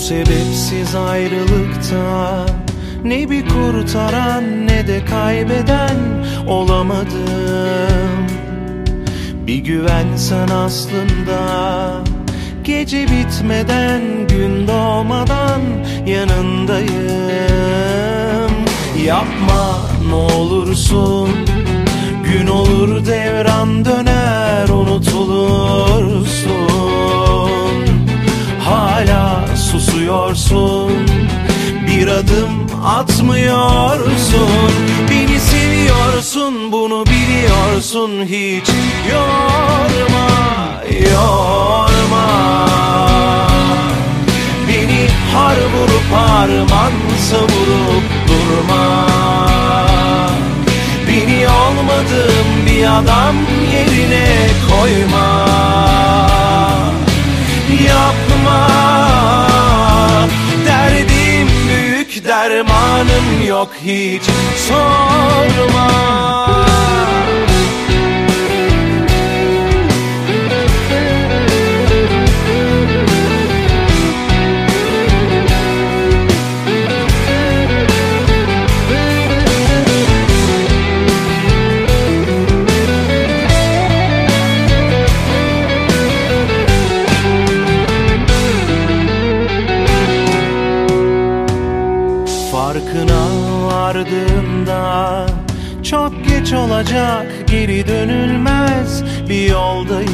sebepsiz ayrılıkta. Ne bir kurtaran ne de kaybeden olamadım. Bir güvensen aslında. Gece bitmeden gün doğmadan yanındayım. Yapma ne olursun. Gün olur devran döner susuyorsun Bir adım atmıyorsun. Beni seviyorsun bunu biliyorsun. Hiç yorma yorma. Beni har vurup harman savurup durma. Beni olmadığım bir adam yerine koyma. Yapma yok hiç. Sorma. Farkına Çok geç olacak geri dönülmez bir yoldayız.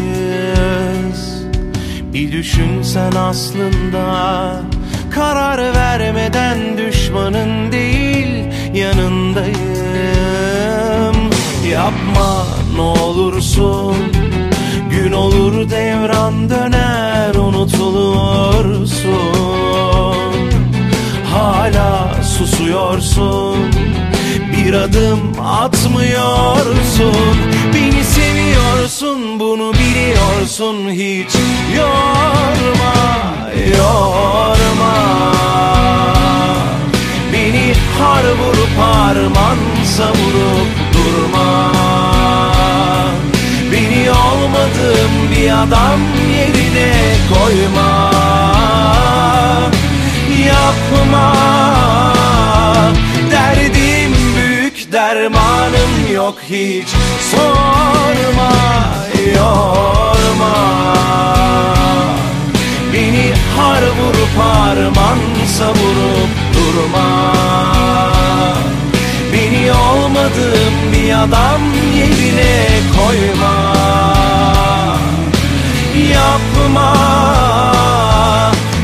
Bir düşünsen aslında Karar vermeden düşmanın değil yanındayım. Yapma ne olursun Gün olur devran döner unutulursun. Hala susuyorsun adım atmıyorsun. Beni seviyorsun bunu biliyorsun. Hiç yorma yorma. Beni har vurup harman savurup durma. Beni olmadığım bir adam yok hiç. Sorma yorma. Beni har vurup harman savurup durma. Beni olmadığım bir adam yerine koyma. Yapma.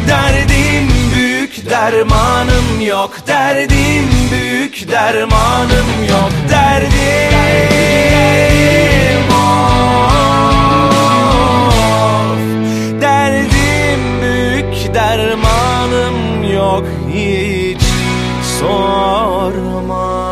Derdim büyük dermanım yok Derdim dermanım yok Derdim Derdim büyük dermanım yok hiç sorma